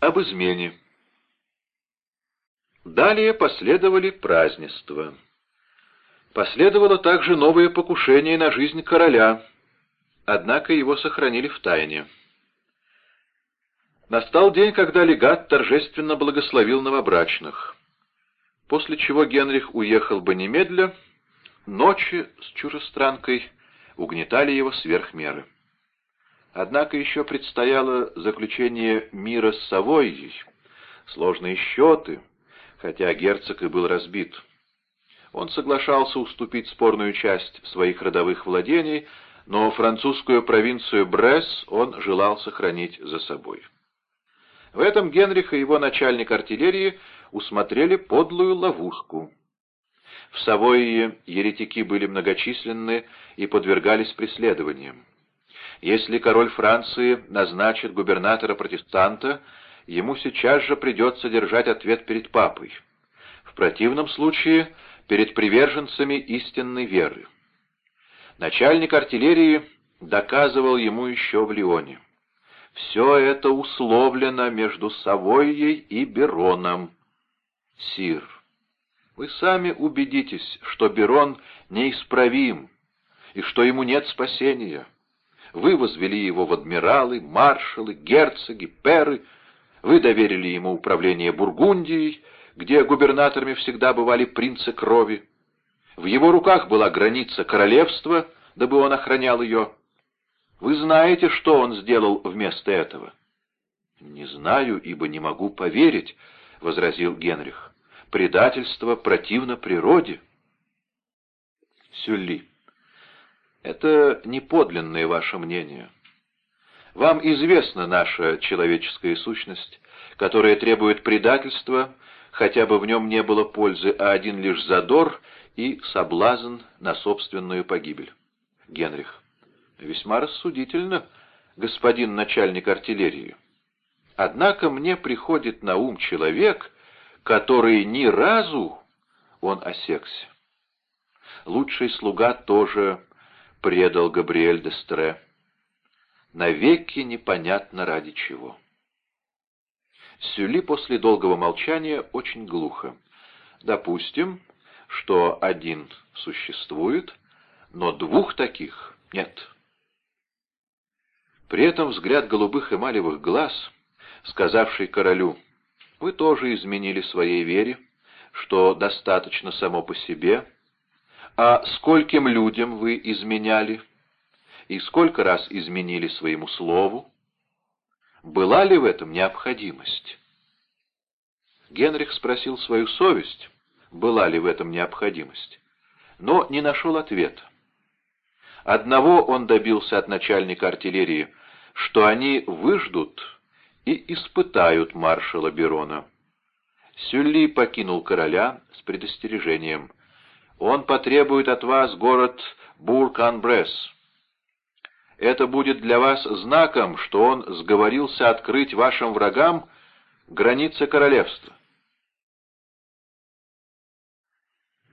об измене. Далее последовали празднества. Последовало также новое покушение на жизнь короля, однако его сохранили в тайне. Настал день, когда легат торжественно благословил новобрачных, после чего Генрих уехал бы немедля, ночи с чужестранкой угнетали его сверх меры. Однако еще предстояло заключение мира с Савойей, сложные счеты, хотя герцог и был разбит. Он соглашался уступить спорную часть своих родовых владений, но французскую провинцию Бресс он желал сохранить за собой. В этом Генрих и его начальник артиллерии усмотрели подлую ловушку. В Савойе еретики были многочисленны и подвергались преследованиям. Если король Франции назначит губернатора-протестанта, ему сейчас же придется держать ответ перед папой. В противном случае перед приверженцами истинной веры. Начальник артиллерии доказывал ему еще в Лионе. Все это условлено между Савойей и Бероном. Сир, вы сами убедитесь, что Берон неисправим и что ему нет спасения. Вы возвели его в адмиралы, маршалы, герцоги, перы, вы доверили ему управление Бургундией, где губернаторами всегда бывали принцы крови. В его руках была граница королевства, дабы он охранял ее. Вы знаете, что он сделал вместо этого? — Не знаю, ибо не могу поверить, — возразил Генрих. — Предательство противно природе. Сюлли, это не подлинное ваше мнение. Вам известна наша человеческая сущность, которая требует предательства, хотя бы в нем не было пользы, а один лишь задор и соблазн на собственную погибель. Генрих. Весьма рассудительно, господин начальник артиллерии. Однако мне приходит на ум человек, который ни разу он осекся. Лучший слуга тоже предал Габриэль де Стре. Навеки непонятно ради чего. Сюли после долгого молчания очень глухо. Допустим, что один существует, но двух таких нет. При этом взгляд голубых эмалевых глаз, сказавший королю, «Вы тоже изменили своей вере, что достаточно само по себе, а скольким людям вы изменяли, и сколько раз изменили своему слову? Была ли в этом необходимость?» Генрих спросил свою совесть, была ли в этом необходимость, но не нашел ответа. Одного он добился от начальника артиллерии — что они выждут и испытают маршала Берона. Сюлли покинул короля с предостережением. Он потребует от вас город Бурк-Анбрес. Это будет для вас знаком, что он сговорился открыть вашим врагам границы королевства.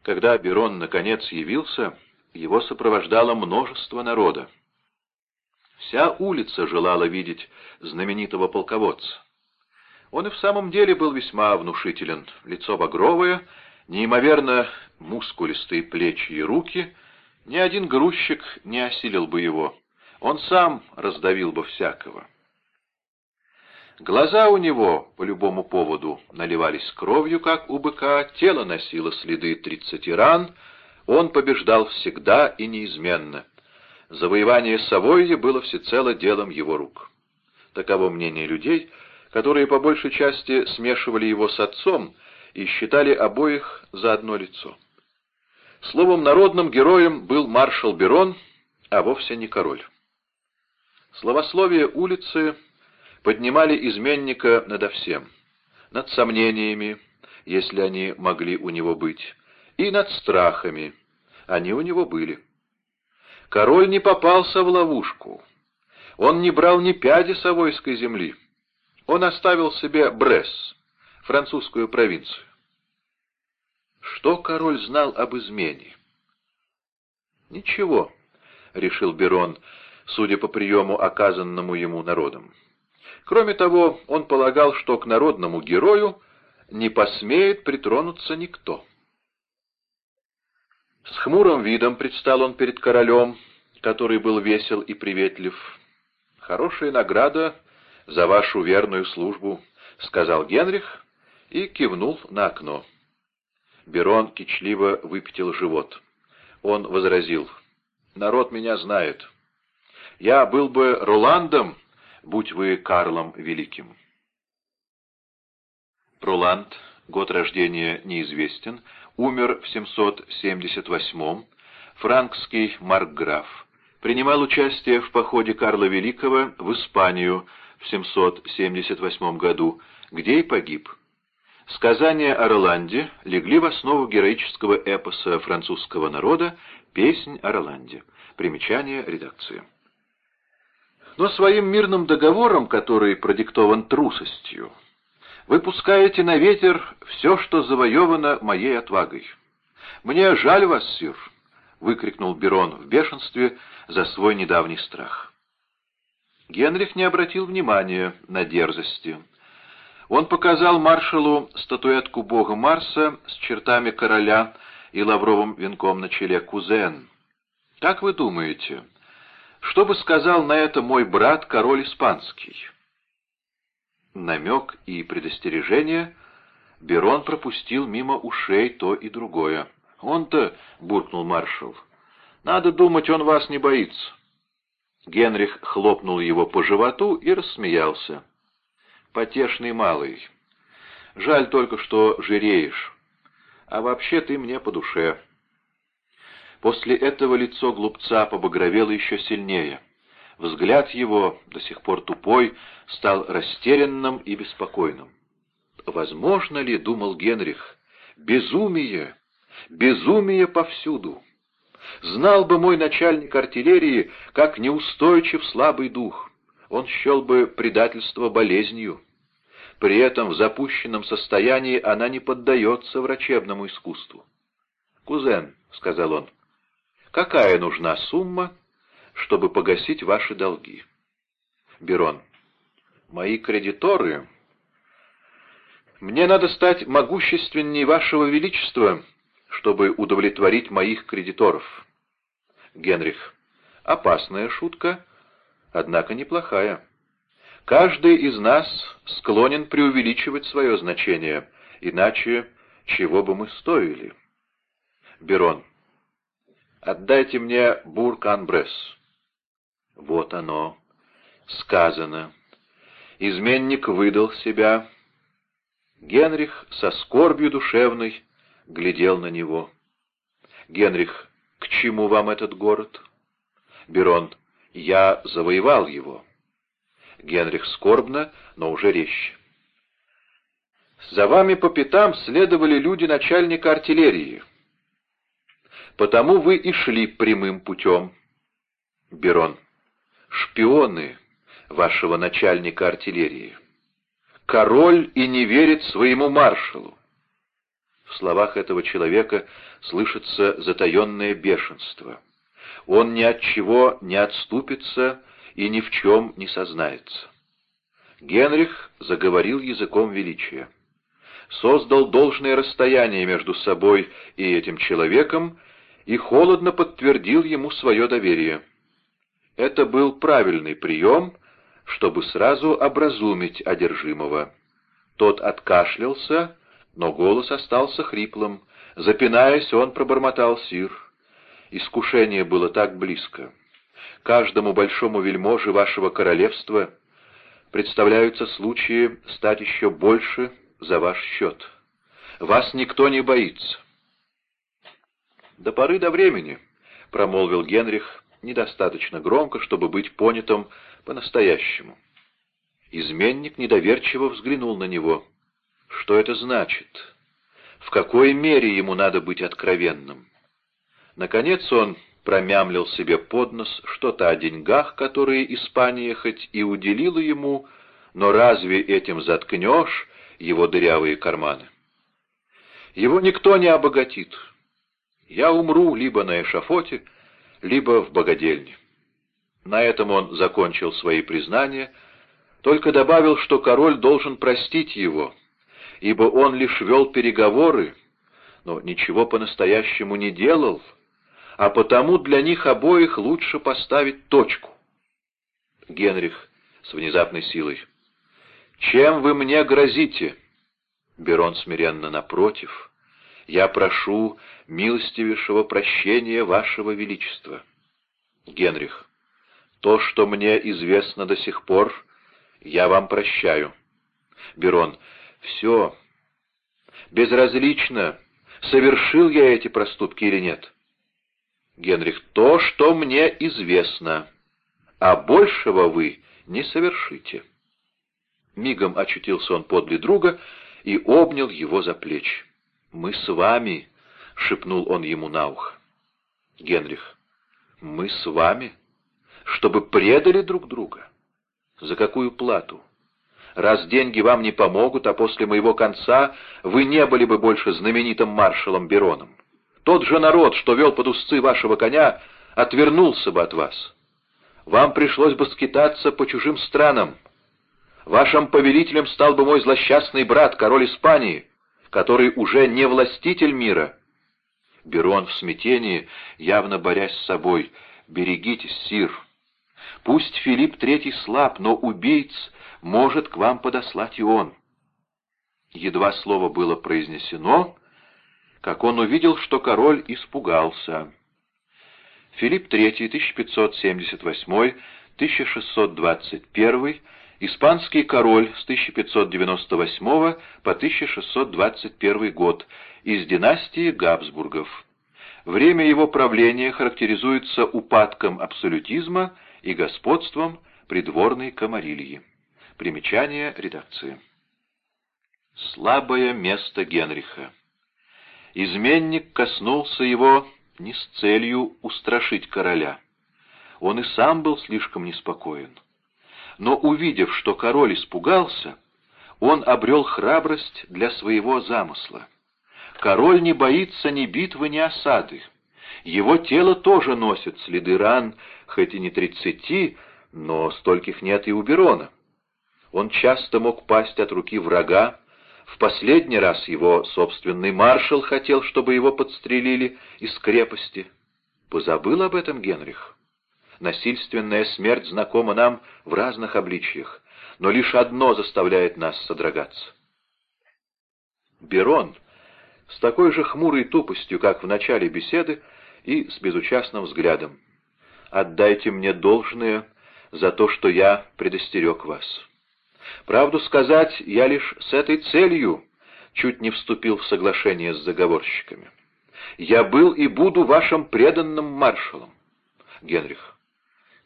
Когда Берон наконец явился, его сопровождало множество народа. Вся улица желала видеть знаменитого полководца. Он и в самом деле был весьма внушителен. Лицо багровое, неимоверно мускулистые плечи и руки. Ни один грузчик не осилил бы его. Он сам раздавил бы всякого. Глаза у него по любому поводу наливались кровью, как у быка, тело носило следы тридцати ран, он побеждал всегда и неизменно — завоевание Савойи было всецело делом его рук. Таково мнение людей, которые по большей части смешивали его с отцом и считали обоих за одно лицо. Словом, народным героем был маршал Берон, а вовсе не король. Словословие улицы поднимали изменника надо всем, над сомнениями, если они могли у него быть, и над страхами, они у него были. Король не попался в ловушку. Он не брал ни пяди Савойской земли. Он оставил себе Бресс, французскую провинцию. Что король знал об измене? Ничего, — решил Берон, судя по приему, оказанному ему народом. Кроме того, он полагал, что к народному герою не посмеет притронуться никто. С хмурым видом предстал он перед королем, который был весел и приветлив. «Хорошая награда за вашу верную службу», — сказал Генрих и кивнул на окно. Берон кичливо выпятил живот. Он возразил, «Народ меня знает. Я был бы Роландом, будь вы Карлом Великим». Роланд, год рождения неизвестен, умер в 778-м, франкский маркграф, принимал участие в походе Карла Великого в Испанию в 778 году, где и погиб. Сказания о Роланде легли в основу героического эпоса французского народа «Песнь о Роланде». Примечание редакции. Но своим мирным договором, который продиктован трусостью, вы пускаете на ветер все, что завоевано моей отвагой. Мне жаль вас, сир, — выкрикнул Берон в бешенстве за свой недавний страх. Генрих не обратил внимания на дерзости. Он показал маршалу статуэтку бога Марса с чертами короля и лавровым венком на челе кузен. «Как вы думаете, что бы сказал на это мой брат, король испанский?» Намек и предостережение Берон пропустил мимо ушей то и другое. «Он-то», — буркнул маршал, — «надо думать, он вас не боится». Генрих хлопнул его по животу и рассмеялся. «Потешный малый. Жаль только, что жиреешь. А вообще ты мне по душе». После этого лицо глупца побагровело еще сильнее. Взгляд его, до сих пор тупой, стал растерянным и беспокойным. «Возможно ли, — думал Генрих, — безумие, безумие повсюду? Знал бы мой начальник артиллерии, как неустойчив слабый дух. Он счел бы предательство болезнью. При этом в запущенном состоянии она не поддается врачебному искусству. «Кузен», — сказал он, — «какая нужна сумма, чтобы погасить ваши долги. Берон. Мои кредиторы... Мне надо стать могущественней вашего величества, чтобы удовлетворить моих кредиторов. Генрих. Опасная шутка, однако неплохая. Каждый из нас склонен преувеличивать свое значение, иначе чего бы мы стоили? Берон. Отдайте мне Бурк-Анбресс. Вот оно, сказано. Изменник выдал себя. Генрих со скорбью душевной глядел на него. Генрих, к чему вам этот город? Берон, я завоевал его. Генрих скорбно, но уже резче. За вами по пятам следовали люди начальника артиллерии. Потому вы и шли прямым путем. Берон шпионы вашего начальника артиллерии. Король и не верит своему маршалу. В словах этого человека слышится затаенное бешенство. Он ни от чего не отступится и ни в чем не сознается. Генрих заговорил языком величия. Создал должное расстояние между собой и этим человеком и холодно подтвердил ему свое доверие. Это был правильный прием, чтобы сразу образумить одержимого. Тот откашлялся, но голос остался хриплым. Запинаясь, он пробормотал сир. Искушение было так близко. Каждому большому вельможе вашего королевства представляются случаи стать еще больше за ваш счет. Вас никто не боится. «До поры до времени», — промолвил Генрих, недостаточно громко, чтобы быть понятым по-настоящему. Изменник недоверчиво взглянул на него. Что это значит? В какой мере ему надо быть откровенным? Наконец он промямлил себе под нос что-то о деньгах, которые Испания хоть и уделила ему, но разве этим заткнешь его дырявые карманы? Его никто не обогатит. Я умру либо на эшафоте, либо в богадельне. На этом он закончил свои признания, только добавил, что король должен простить его, ибо он лишь вел переговоры, но ничего по-настоящему не делал, а потому для них обоих лучше поставить точку. Генрих с внезапной силой. «Чем вы мне грозите?» Берон смиренно напротив. «Я прошу милостивейшего прощения вашего величества». Генрих. «То, что мне известно до сих пор, я вам прощаю». Берон. «Все. Безразлично, совершил я эти проступки или нет». Генрих. «То, что мне известно, а большего вы не совершите». Мигом очутился он подле друга и обнял его за плечи. «Мы с вами», — шепнул он ему на ухо. Генрих, «Мы с вами? Чтобы предали друг друга? За какую плату? Раз деньги вам не помогут, а после моего конца вы не были бы больше знаменитым маршалом Бероном. Тот же народ, что вел под узцы вашего коня, отвернулся бы от вас. Вам пришлось бы скитаться по чужим странам, Вашим повелителем стал бы мой злосчастный брат, король Испании, который уже не властитель мира. Берон в смятении, явно борясь с собой. «Берегитесь, сир. Пусть Филипп Третий слаб, но убийц может к вам подослать и он». Едва слово было произнесено, как он увидел, что король испугался. Филипп III, 1578-1621, Испанский король с 1598 по 1621 год из династии Габсбургов. Время его правления характеризуется упадком абсолютизма и господством придворной комарильи. Примечание редакции. Слабое место Генриха. Изменник коснулся его не с целью устрашить короля. Он и сам был слишком неспокоен но, увидев, что король испугался, он обрел храбрость для своего замысла. Король не боится ни битвы, ни осады. Его тело тоже носит следы ран, хоть и не тридцати, но стольких нет и у Берона. Он часто мог пасть от руки врага, в последний раз его собственный маршал хотел, чтобы его подстрелили из крепости. Позабыл об этом Генрих? Насильственная смерть знакома нам в разных обличьях, но лишь одно заставляет нас содрогаться. Берон с такой же хмурой тупостью, как в начале беседы, и с безучастным взглядом. «Отдайте мне должное за то, что я предостерег вас. Правду сказать, я лишь с этой целью чуть не вступил в соглашение с заговорщиками. Я был и буду вашим преданным маршалом. Генрих,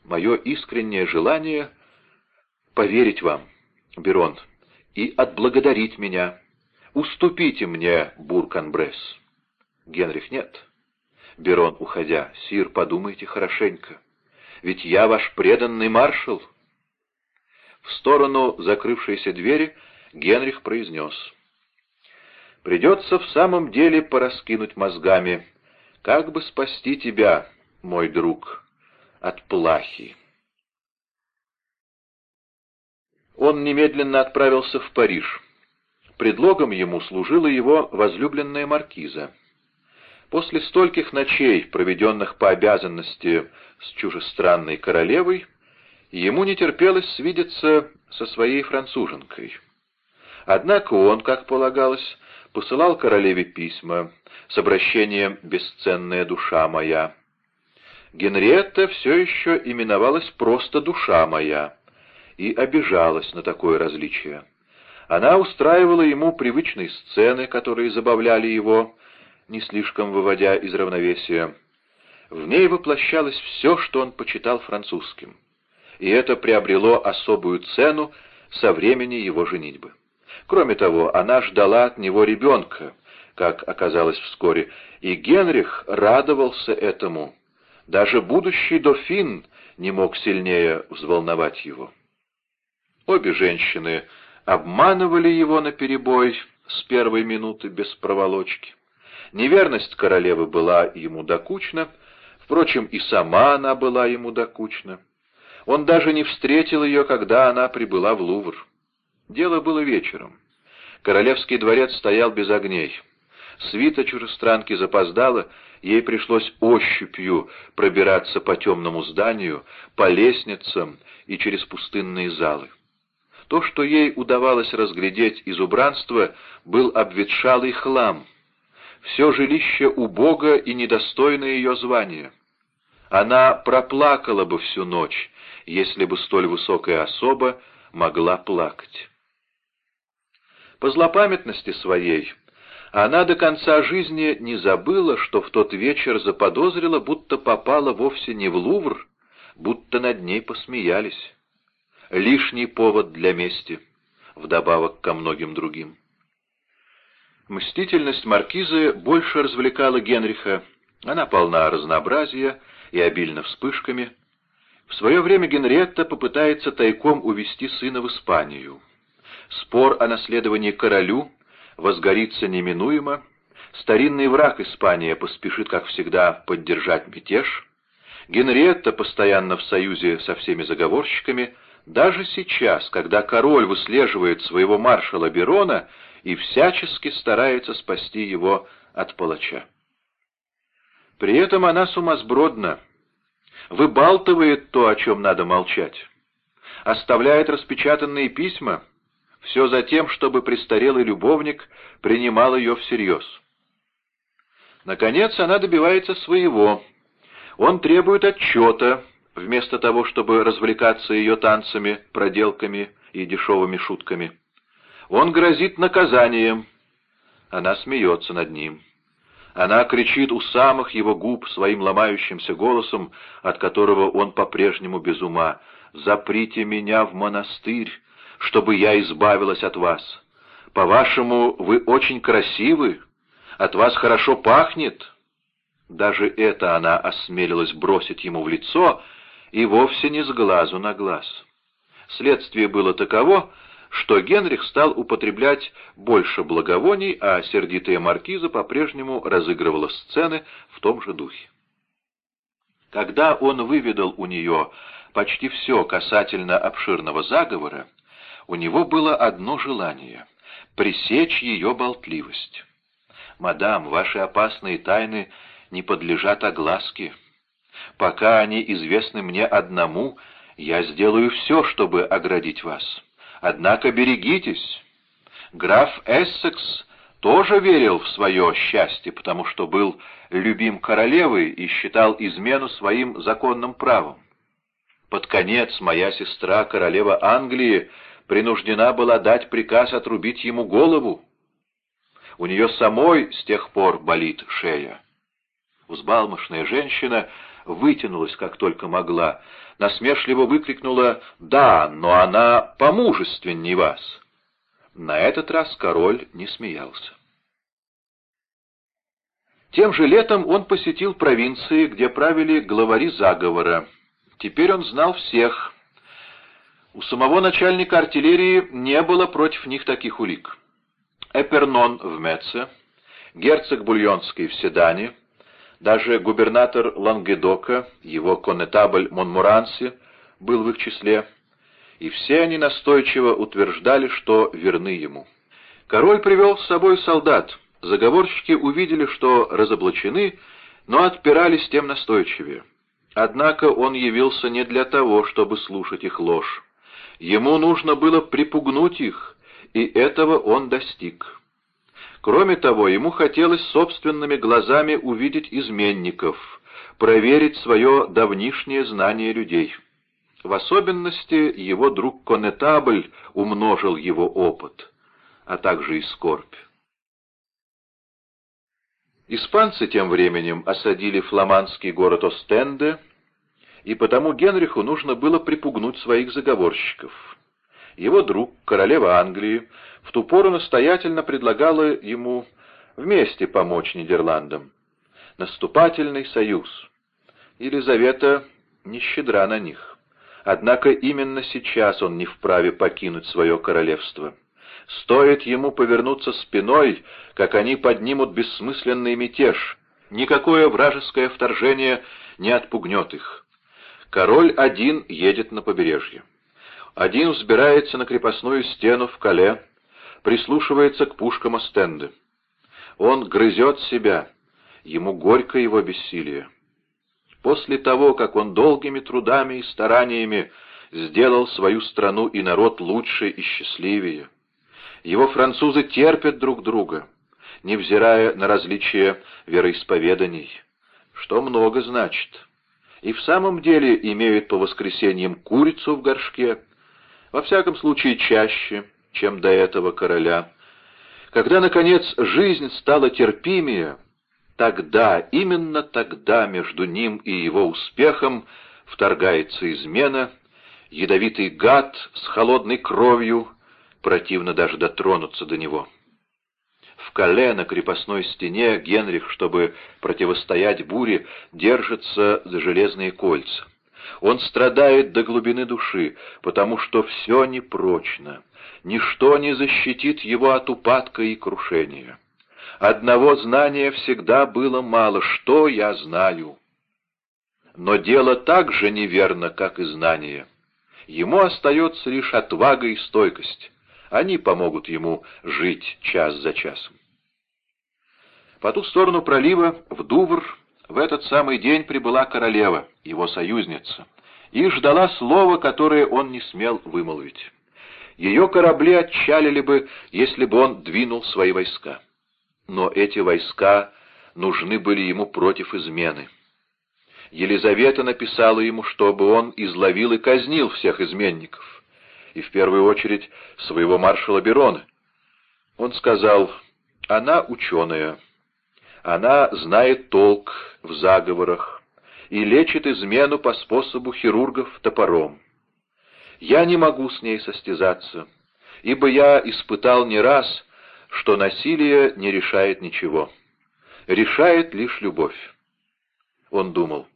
мое искреннее желание поверить вам, Берон, и отблагодарить меня. Уступите мне Бурканбрес. Генрих нет. Берон, уходя, сир, подумайте хорошенько. Ведь я ваш преданный маршал. В сторону закрывшейся двери Генрих произнес. Придется в самом деле пораскинуть мозгами, как бы спасти тебя, мой друг от плахи. Он немедленно отправился в Париж. Предлогом ему служила его возлюбленная маркиза. После стольких ночей, проведенных по обязанности с чужестранной королевой, ему не терпелось свидеться со своей француженкой. Однако он, как полагалось, посылал королеве письма с обращением «Бесценная душа моя», Генриетта все еще именовалась просто «душа моя» и обижалась на такое различие. Она устраивала ему привычные сцены, которые забавляли его, не слишком выводя из равновесия. В ней воплощалось все, что он почитал французским, и это приобрело особую цену со времени его женитьбы. Кроме того, она ждала от него ребенка, как оказалось вскоре, и Генрих радовался этому, даже будущий дофин не мог сильнее взволновать его. Обе женщины обманывали его наперебой с первой минуты без проволочки. Неверность королевы была ему докучна, впрочем, и сама она была ему докучна. Он даже не встретил ее, когда она прибыла в Лувр. Дело было вечером. Королевский дворец стоял без огней. Свита чужестранки запоздала, ей пришлось ощупью пробираться по темному зданию, по лестницам и через пустынные залы. То, что ей удавалось разглядеть из убранства, был обветшалый хлам. Все жилище убого и недостойно ее звания. Она проплакала бы всю ночь, если бы столь высокая особа могла плакать. По злопамятности своей она до конца жизни не забыла, что в тот вечер заподозрила, будто попала вовсе не в Лувр, будто над ней посмеялись. Лишний повод для мести, вдобавок ко многим другим. Мстительность маркизы больше развлекала Генриха. Она полна разнообразия и обильна вспышками. В свое время Генретта попытается тайком увести сына в Испанию. Спор о наследовании королю возгорится неминуемо, старинный враг Испания поспешит, как всегда, поддержать мятеж, Генриетта постоянно в союзе со всеми заговорщиками, даже сейчас, когда король выслеживает своего маршала Берона и всячески старается спасти его от палача. При этом она сумасбродна, выбалтывает то, о чем надо молчать, оставляет распечатанные письма, все за тем, чтобы престарелый любовник принимал ее всерьез. Наконец она добивается своего. Он требует отчета, вместо того, чтобы развлекаться ее танцами, проделками и дешевыми шутками. Он грозит наказанием. Она смеется над ним. Она кричит у самых его губ своим ломающимся голосом, от которого он по-прежнему без ума. «Заприте меня в монастырь, чтобы я избавилась от вас. По-вашему, вы очень красивы, от вас хорошо пахнет». Даже это она осмелилась бросить ему в лицо, и вовсе не с глазу на глаз. Следствие было таково, что Генрих стал употреблять больше благовоний, а сердитая маркиза по-прежнему разыгрывала сцены в том же духе. Когда он выведал у нее почти все касательно обширного заговора, у него было одно желание — пресечь ее болтливость. «Мадам, ваши опасные тайны не подлежат огласке. Пока они известны мне одному, я сделаю все, чтобы оградить вас». Однако берегитесь. Граф Эссекс тоже верил в свое счастье, потому что был любим королевой и считал измену своим законным правом. Под конец моя сестра, королева Англии, принуждена была дать приказ отрубить ему голову. У нее самой с тех пор болит шея. Взбалмошная женщина вытянулась, как только могла, насмешливо выкрикнула «Да, но она помужественней вас!» На этот раз король не смеялся. Тем же летом он посетил провинции, где правили главари заговора. Теперь он знал всех. У самого начальника артиллерии не было против них таких улик. Эпернон в Меце, герцог Бульонский в Седане, даже губернатор Лангедока, его коннетабль Монмуранси, был в их числе, и все они настойчиво утверждали, что верны ему. Король привел с собой солдат. Заговорщики увидели, что разоблачены, но отпирались тем настойчивее. Однако он явился не для того, чтобы слушать их ложь. Ему нужно было припугнуть их, и этого он достиг. Кроме того, ему хотелось собственными глазами увидеть изменников, проверить свое давнишнее знание людей. В особенности его друг Конетабль умножил его опыт, а также и скорбь. Испанцы тем временем осадили фламандский город Остенде, и потому Генриху нужно было припугнуть своих заговорщиков. Его друг, королева Англии, в ту пору настоятельно предлагала ему вместе помочь Нидерландам. Наступательный союз. Елизавета не щедра на них. Однако именно сейчас он не вправе покинуть свое королевство. Стоит ему повернуться спиной, как они поднимут бессмысленный мятеж. Никакое вражеское вторжение не отпугнет их. Король один едет на побережье. Один взбирается на крепостную стену в Кале, прислушивается к пушкам Остенды. Он грызет себя, ему горько его бессилие. После того, как он долгими трудами и стараниями сделал свою страну и народ лучше и счастливее, его французы терпят друг друга, невзирая на различия вероисповеданий, что много значит. И в самом деле имеют по воскресеньям курицу в горшке, во всяком случае чаще, чем до этого короля. Когда, наконец, жизнь стала терпимее, тогда, именно тогда между ним и его успехом вторгается измена, ядовитый гад с холодной кровью, противно даже дотронуться до него. В Кале на крепостной стене Генрих, чтобы противостоять буре, держится за железные кольца. Он страдает до глубины души, потому что все непрочно, ничто не защитит его от упадка и крушения. Одного знания всегда было мало, что я знаю. Но дело так же неверно, как и знание. Ему остается лишь отвага и стойкость. Они помогут ему жить час за часом. По ту сторону пролива, в Дувр, в этот самый день прибыла королева, его союзница, и ждала слова, которое он не смел вымолвить. Ее корабли отчалили бы, если бы он двинул свои войска. Но эти войска нужны были ему против измены. Елизавета написала ему, чтобы он изловил и казнил всех изменников и в первую очередь своего маршала Берона. Он сказал, она ученая, она знает толк в заговорах и лечит измену по способу хирургов топором. Я не могу с ней состязаться, ибо я испытал не раз, что насилие не решает ничего. Решает лишь любовь. Он думал,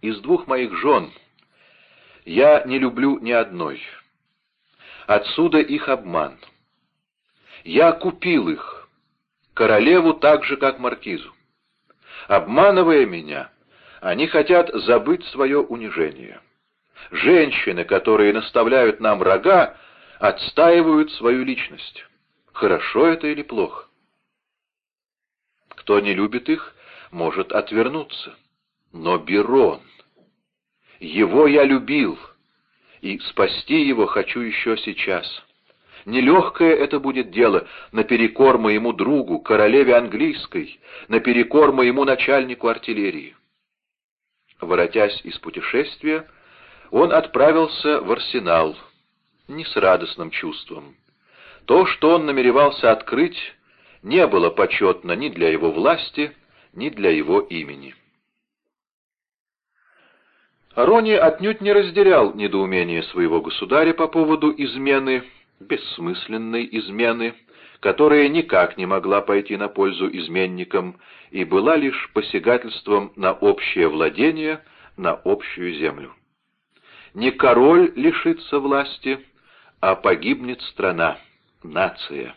из двух моих жен я не люблю ни одной. Отсюда их обман. Я купил их, королеву так же, как маркизу. Обманывая меня, они хотят забыть свое унижение. Женщины, которые наставляют нам рога, отстаивают свою личность. Хорошо это или плохо? Кто не любит их, может отвернуться. Но Берон... Его я любил, и спасти его хочу еще сейчас. Нелегкое это будет дело наперекор моему другу, королеве английской, наперекор моему начальнику артиллерии. Воротясь из путешествия, он отправился в арсенал, не с радостным чувством. То, что он намеревался открыть, не было почетно ни для его власти, ни для его имени. Рони отнюдь не разделял недоумение своего государя по поводу измены, бессмысленной измены, которая никак не могла пойти на пользу изменникам и была лишь посягательством на общее владение, на общую землю. Не король лишится власти, а погибнет страна, нация.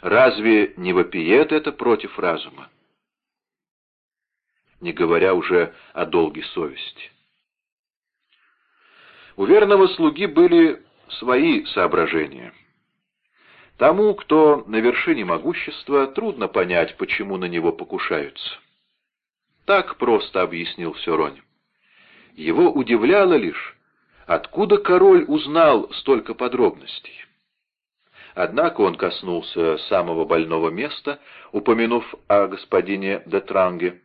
Разве не вопиет это против разума? Не говоря уже о долге совести. У верного слуги были свои соображения. Тому, кто на вершине могущества, трудно понять, почему на него покушаются. Так просто объяснил все Ронь. Его удивляло лишь, откуда король узнал столько подробностей. Однако он коснулся самого больного места, упомянув о господине де Транге,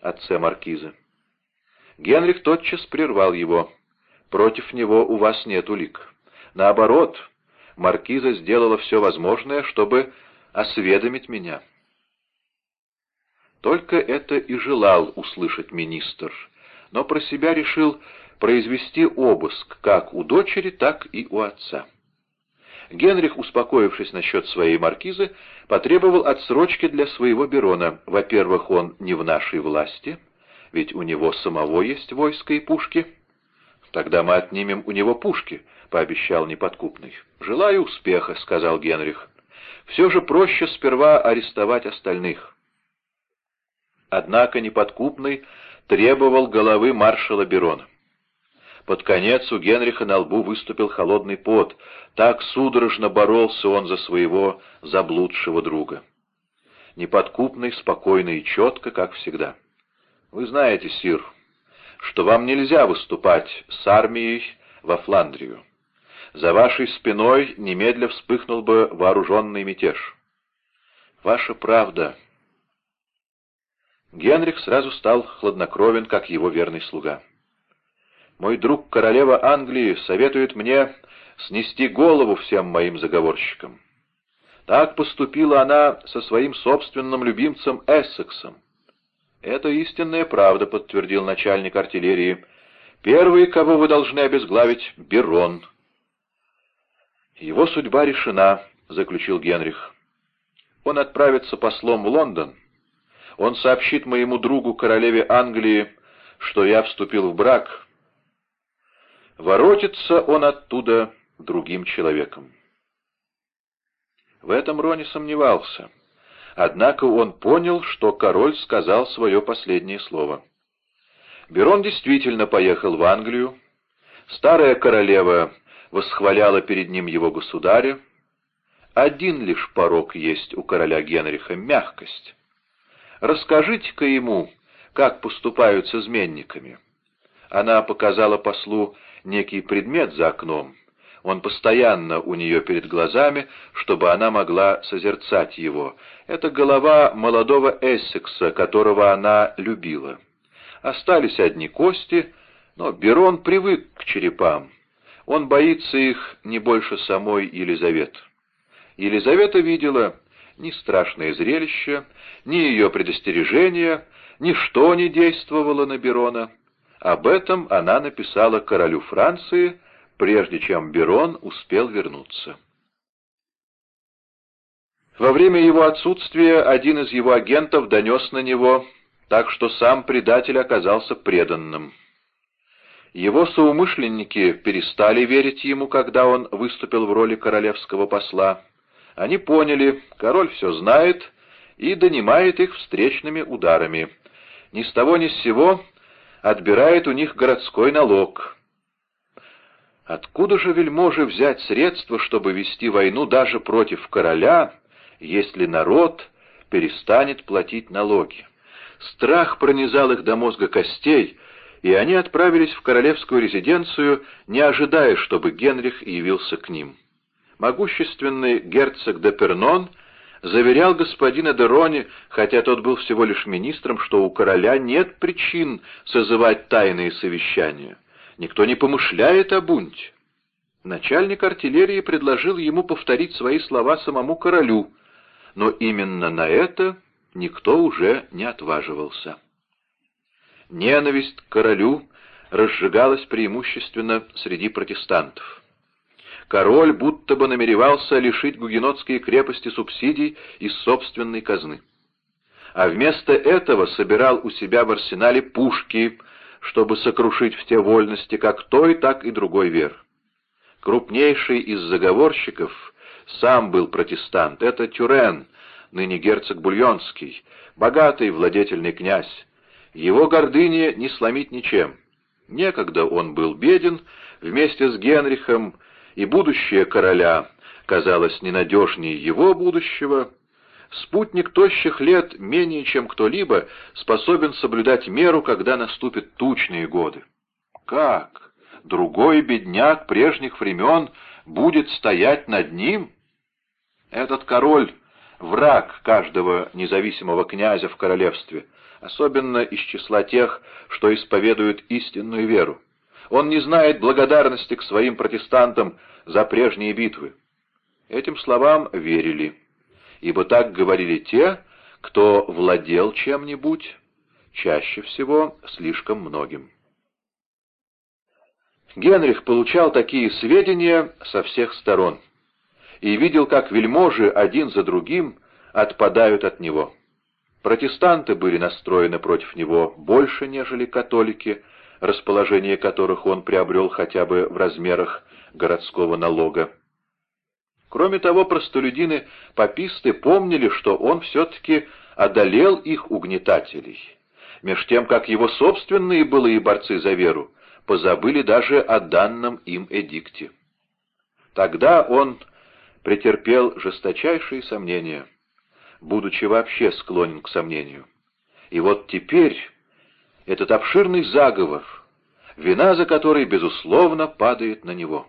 отце маркиза. Генрих тотчас прервал его. Против него у вас нет улик. Наоборот, маркиза сделала все возможное, чтобы осведомить меня. Только это и желал услышать министр, но про себя решил произвести обыск как у дочери, так и у отца. Генрих, успокоившись насчет своей маркизы, потребовал отсрочки для своего Берона. Во-первых, он не в нашей власти, ведь у него самого есть войско и пушки, «Тогда мы отнимем у него пушки», — пообещал неподкупный. «Желаю успеха», — сказал Генрих. «Все же проще сперва арестовать остальных». Однако неподкупный требовал головы маршала Берона. Под конец у Генриха на лбу выступил холодный пот. Так судорожно боролся он за своего заблудшего друга. Неподкупный, спокойно и четко, как всегда. «Вы знаете, Сир, что вам нельзя выступать с армией во Фландрию. За вашей спиной немедля вспыхнул бы вооруженный мятеж. Ваша правда. Генрих сразу стал хладнокровен, как его верный слуга. Мой друг королева Англии советует мне снести голову всем моим заговорщикам. Так поступила она со своим собственным любимцем Эссексом. «Это истинная правда», — подтвердил начальник артиллерии. «Первый, кого вы должны обезглавить, — Берон». «Его судьба решена», — заключил Генрих. «Он отправится послом в Лондон. Он сообщит моему другу, королеве Англии, что я вступил в брак. Воротится он оттуда другим человеком». В этом Рони сомневался. Однако он понял, что король сказал свое последнее слово. Берон действительно поехал в Англию. Старая королева восхваляла перед ним его государя. Один лишь порог есть у короля Генриха — мягкость. Расскажите-ка ему, как поступают с изменниками. Она показала послу некий предмет за окном. Он постоянно у нее перед глазами, чтобы она могла созерцать его. Это голова молодого Эссекса, которого она любила. Остались одни кости, но Берон привык к черепам. Он боится их не больше самой Елизаветы. Елизавета видела ни страшное зрелище, ни ее предостережение, ничто не действовало на Берона. Об этом она написала королю Франции, прежде чем Берон успел вернуться. Во время его отсутствия один из его агентов донес на него, так что сам предатель оказался преданным. Его соумышленники перестали верить ему, когда он выступил в роли королевского посла. Они поняли, король все знает и донимает их встречными ударами. Ни с того ни с сего отбирает у них городской налог — Откуда же вельможи взять средства, чтобы вести войну даже против короля, если народ перестанет платить налоги? Страх пронизал их до мозга костей, и они отправились в королевскую резиденцию, не ожидая, чтобы Генрих явился к ним. Могущественный герцог де Пернон заверял господина де Рони, хотя тот был всего лишь министром, что у короля нет причин созывать тайные совещания. Никто не помышляет о бунте. Начальник артиллерии предложил ему повторить свои слова самому королю, но именно на это никто уже не отваживался. Ненависть к королю разжигалась преимущественно среди протестантов. Король будто бы намеревался лишить гугенотские крепости субсидий из собственной казны. А вместо этого собирал у себя в арсенале пушки, чтобы сокрушить все вольности как той, так и другой веры. Крупнейший из заговорщиков сам был протестант. Это Тюрен, ныне герцог Бульонский, богатый владетельный князь. Его гордыне не сломить ничем. Некогда он был беден вместе с Генрихом, и будущее короля казалось ненадежнее его будущего, Спутник тощих лет менее чем кто-либо способен соблюдать меру, когда наступят тучные годы. Как? Другой бедняк прежних времен будет стоять над ним? Этот король — враг каждого независимого князя в королевстве, особенно из числа тех, что исповедуют истинную веру. Он не знает благодарности к своим протестантам за прежние битвы. Этим словам верили ибо так говорили те, кто владел чем-нибудь, чаще всего слишком многим. Генрих получал такие сведения со всех сторон и видел, как вельможи один за другим отпадают от него. Протестанты были настроены против него больше, нежели католики, расположение которых он приобрел хотя бы в размерах городского налога. Кроме того, простолюдины-пописты помнили, что он все-таки одолел их угнетателей, меж тем, как его собственные былые борцы за веру позабыли даже о данном им эдикте. Тогда он претерпел жесточайшие сомнения, будучи вообще склонен к сомнению. И вот теперь этот обширный заговор, вина за который, безусловно, падает на него.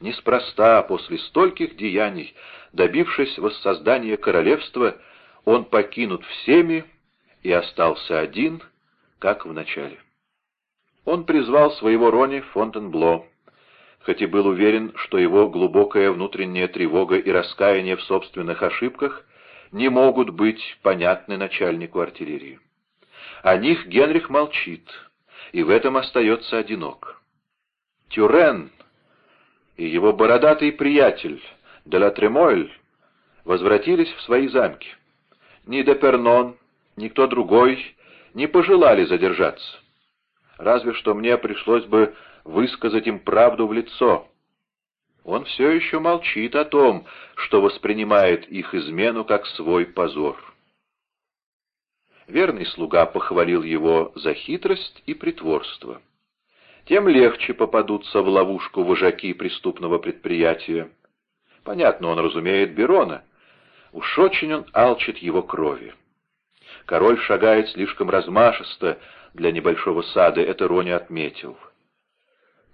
Неспроста после стольких деяний, добившись воссоздания королевства, он покинут всеми и остался один, как в начале. Он призвал своего Рони Фонтенбло, хоть и был уверен, что его глубокая внутренняя тревога и раскаяние в собственных ошибках не могут быть понятны начальнику артиллерии. О них Генрих молчит, и в этом остается одинок. Тюрен и его бородатый приятель Делатремойль возвратились в свои замки. Ни Депернон, ни кто другой не пожелали задержаться. Разве что мне пришлось бы высказать им правду в лицо. Он все еще молчит о том, что воспринимает их измену как свой позор. Верный слуга похвалил его за хитрость и притворство. Тем легче попадутся в ловушку вожаки преступного предприятия. Понятно, он разумеет Берона. Уж очень он алчит его крови. Король шагает слишком размашисто для небольшого сада, это Рони отметил.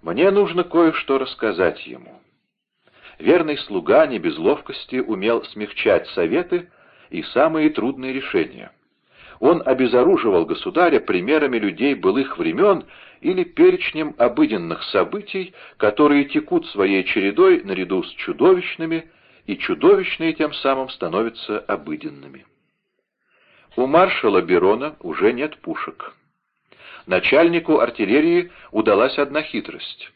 Мне нужно кое-что рассказать ему. Верный слуга не без ловкости умел смягчать советы и самые трудные решения. Он обезоруживал государя примерами людей былых времен или перечнем обыденных событий, которые текут своей чередой наряду с чудовищными, и чудовищные тем самым становятся обыденными. У маршала Берона уже нет пушек начальнику артиллерии удалась одна хитрость.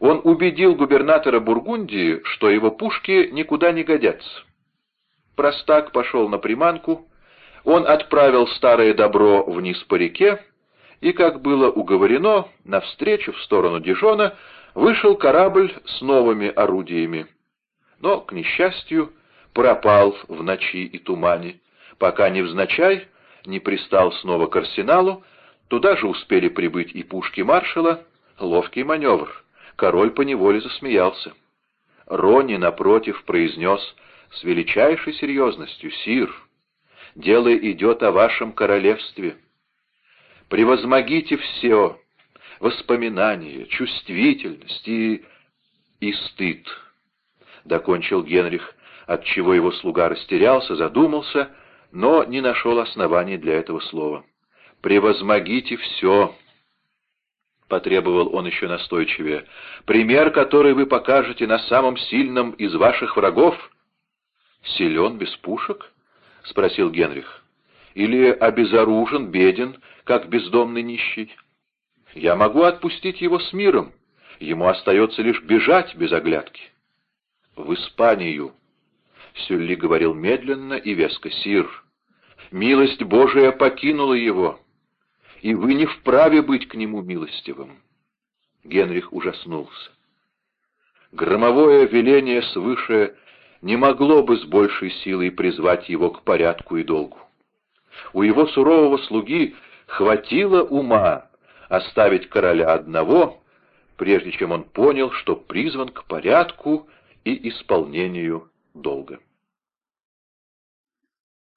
Он убедил губернатора Бургундии, что его пушки никуда не годятся. Простак пошел на приманку, он отправил старое добро вниз по реке, и, как было уговорено, навстречу в сторону Дижона вышел корабль с новыми орудиями. Но, к несчастью, пропал в ночи и тумане, пока невзначай не пристал снова к арсеналу, Туда же успели прибыть и пушки маршала. Ловкий маневр. Король поневоле засмеялся. Рони, напротив, произнес с величайшей серьезностью, «Сир, дело идет о вашем королевстве. Превозмогите все, воспоминания, чувствительность и... и стыд», — докончил Генрих, отчего его слуга растерялся, задумался, но не нашел оснований для этого слова превозмогите все!» Потребовал он еще настойчивее. «Пример, который вы покажете на самом сильном из ваших врагов?» «Силен без пушек?» — спросил Генрих. «Или обезоружен, беден, как бездомный нищий?» «Я могу отпустить его с миром. Ему остается лишь бежать без оглядки». «В Испанию», — Сюлли говорил медленно и веско, — «сир, милость Божия покинула его» и вы не вправе быть к нему милостивым. Генрих ужаснулся. Громовое веление свыше не могло бы с большей силой призвать его к порядку и долгу. У его сурового слуги хватило ума оставить короля одного, прежде чем он понял, что призван к порядку и исполнению долга.